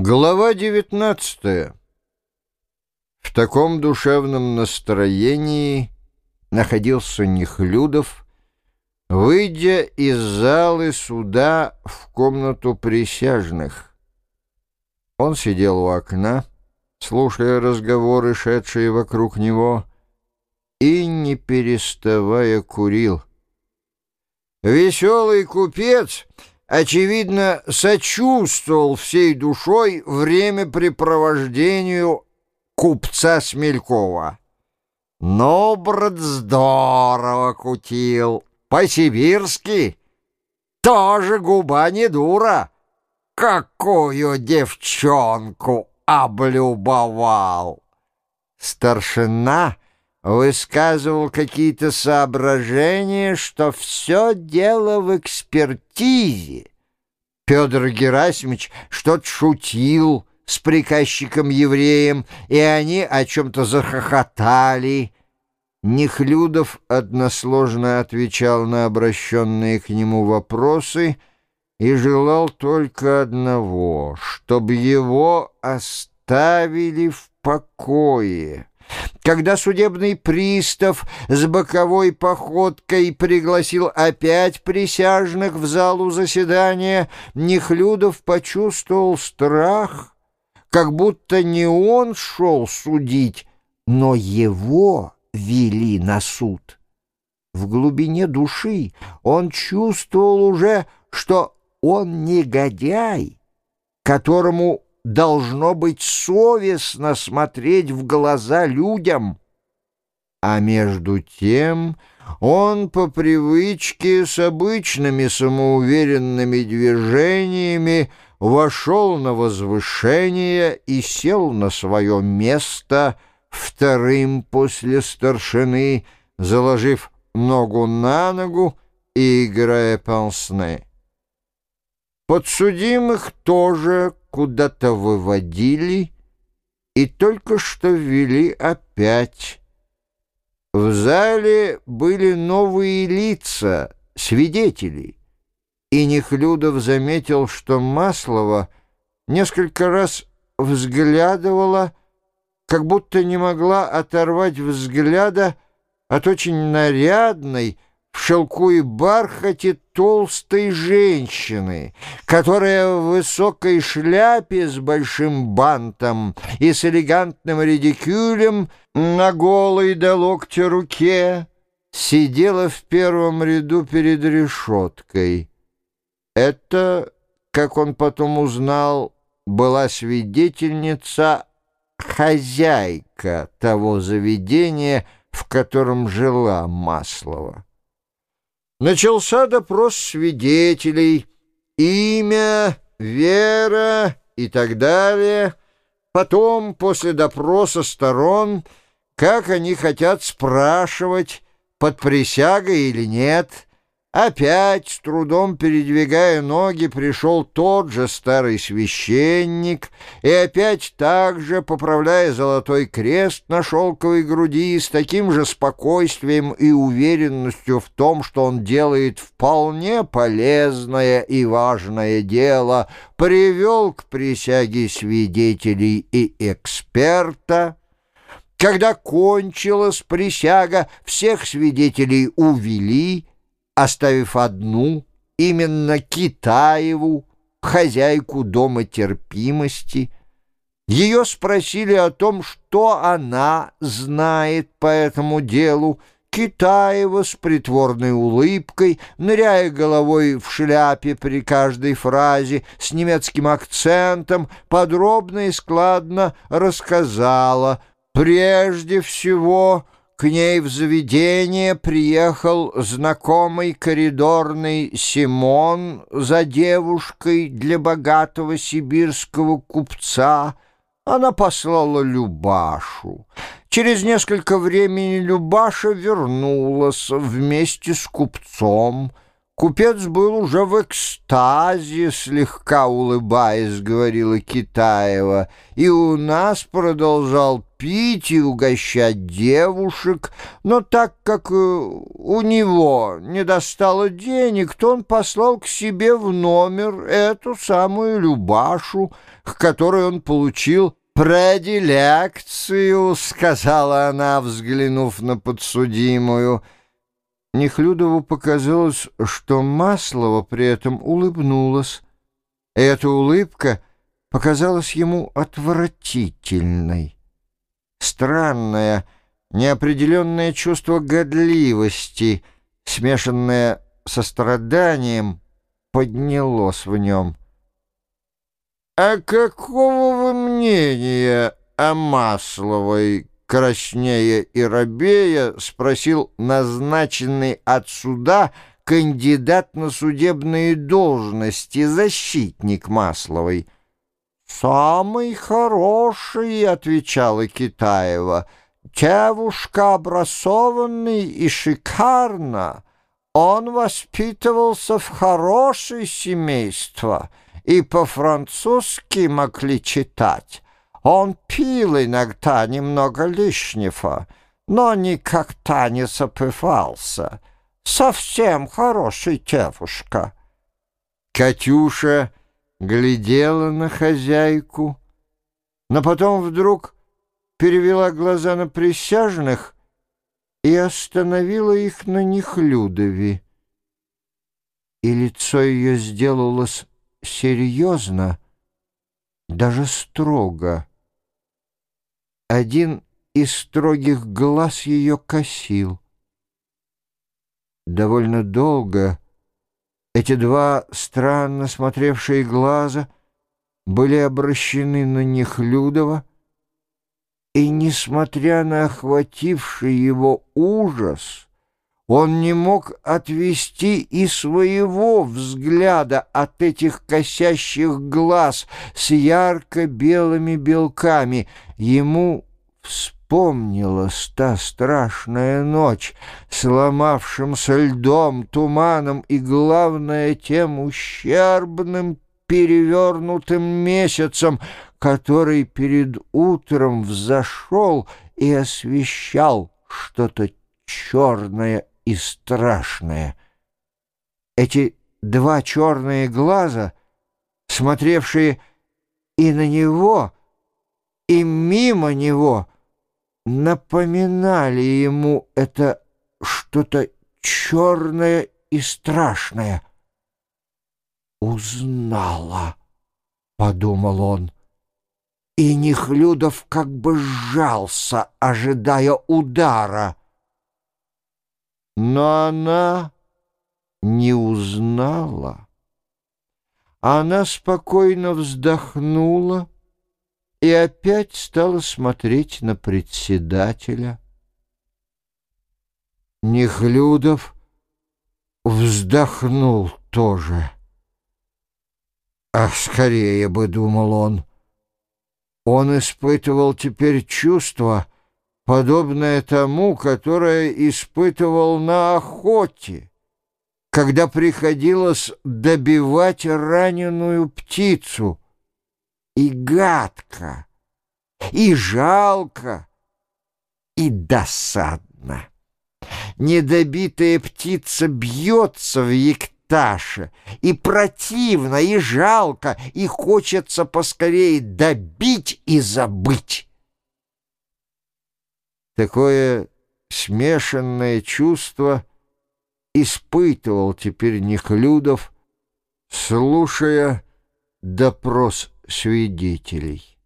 Глава 19 В таком душевном настроении находился Нехлюдов, выйдя из залы суда в комнату присяжных. Он сидел у окна, слушая разговоры, шедшие вокруг него, и, не переставая, курил. Веселый купец очевидно, сочувствовал всей душой времяпрепровождению купца Смелькова. «Ну, брат, здорово кутил, по-сибирски, тоже губа не дура, какую девчонку облюбовал!» Старшина высказывал какие-то соображения, что все дело в экспертизе. Петр Герасимович что-то шутил с приказчиком-евреем, и они о чем-то захохотали. Нехлюдов односложно отвечал на обращенные к нему вопросы и желал только одного, чтобы его оставили в покое. Когда судебный пристав с боковой походкой пригласил опять присяжных в залу заседания, Нехлюдов почувствовал страх, как будто не он шел судить, но его вели на суд. В глубине души он чувствовал уже, что он негодяй, которому должно быть совестно смотреть в глаза людям. А между тем он по привычке с обычными самоуверенными движениями вошел на возвышение и сел на свое место вторым после старшины, заложив ногу на ногу и играя пансне. Подсудимых тоже куда-то выводили и только что ввели опять. В зале были новые лица, свидетели, и Нехлюдов заметил, что Маслова несколько раз взглядывала, как будто не могла оторвать взгляда от очень нарядной, в шелку и бархате толстой женщины, которая в высокой шляпе с большим бантом и с элегантным редикюлем на голой до локтя руке сидела в первом ряду перед решеткой. Это, как он потом узнал, была свидетельница хозяйка того заведения, в котором жила Маслова. Начался допрос свидетелей, имя, вера и так далее. Потом, после допроса сторон, как они хотят спрашивать, под присягой или нет — Опять, с трудом передвигая ноги, пришел тот же старый священник, и опять так же, поправляя золотой крест на шелковой груди, с таким же спокойствием и уверенностью в том, что он делает вполне полезное и важное дело, привел к присяге свидетелей и эксперта, когда кончилась присяга, всех свидетелей увели, оставив одну, именно Китаеву, хозяйку дома терпимости. Ее спросили о том, что она знает по этому делу. Китаева с притворной улыбкой, ныряя головой в шляпе при каждой фразе, с немецким акцентом, подробно и складно рассказала. Прежде всего... К ней в заведение приехал знакомый коридорный Симон за девушкой для богатого сибирского купца. Она послала Любашу. Через несколько времени Любаша вернулась вместе с купцом. Купец был уже в экстазе, слегка улыбаясь, говорила Китаева, и у нас продолжал пить и угощать девушек, но так как э, у него не достало денег, то он послал к себе в номер эту самую Любашу, к которой он получил «Предилекцию», — сказала она, взглянув на подсудимую, — Нехлюдову показалось, что Маслова при этом улыбнулась. Эта улыбка показалась ему отвратительной. Странное, неопределенное чувство годливости, смешанное со страданием, поднялось в нем. «А какого вы мнения о Масловой?» Краснея и робея, спросил назначенный от суда кандидат на судебные должности, защитник Масловой. «Самый хороший», — отвечала Китаева, — «девушка образованный и шикарно. Он воспитывался в хорошее семейство и по-французски могли читать». Он пил иногда немного лишнего, но никогда не запывался. Совсем хорошая девушка. Катюша глядела на хозяйку, но потом вдруг перевела глаза на присяжных и остановила их на Нехлюдове. И лицо ее сделалось серьезно, даже строго. Один из строгих глаз ее косил. Довольно долго эти два странно смотревшие глаза были обращены на Нехлюдова, и, несмотря на охвативший его ужас, он не мог отвести и своего взгляда от этих косящих глаз с ярко-белыми белками. Ему вспомнилась та страшная ночь, сломавшимся льдом, туманом и, главное, тем ущербным перевернутым месяцем, который перед утром взошел и освещал что-то черное и страшное. Эти два черные глаза, смотревшие и на него, и мимо него, напоминали ему это что-то черное и страшное. «Узнала», — подумал он, и Нехлюдов как бы сжался, ожидая удара. Но она не узнала. Она спокойно вздохнула и опять стала смотреть на председателя. Нехлюдов вздохнул тоже. Ах, скорее бы, думал он. Он испытывал теперь чувство, подобное тому, которое испытывал на охоте, когда приходилось добивать раненую птицу. И гадко, и жалко, и досадно. Недобитая птица бьется в екташе, и противно, и жалко, и хочется поскорее добить и забыть. Такое смешанное чувство испытывал теперь Нехлюдов, слушая допрос свидетелей.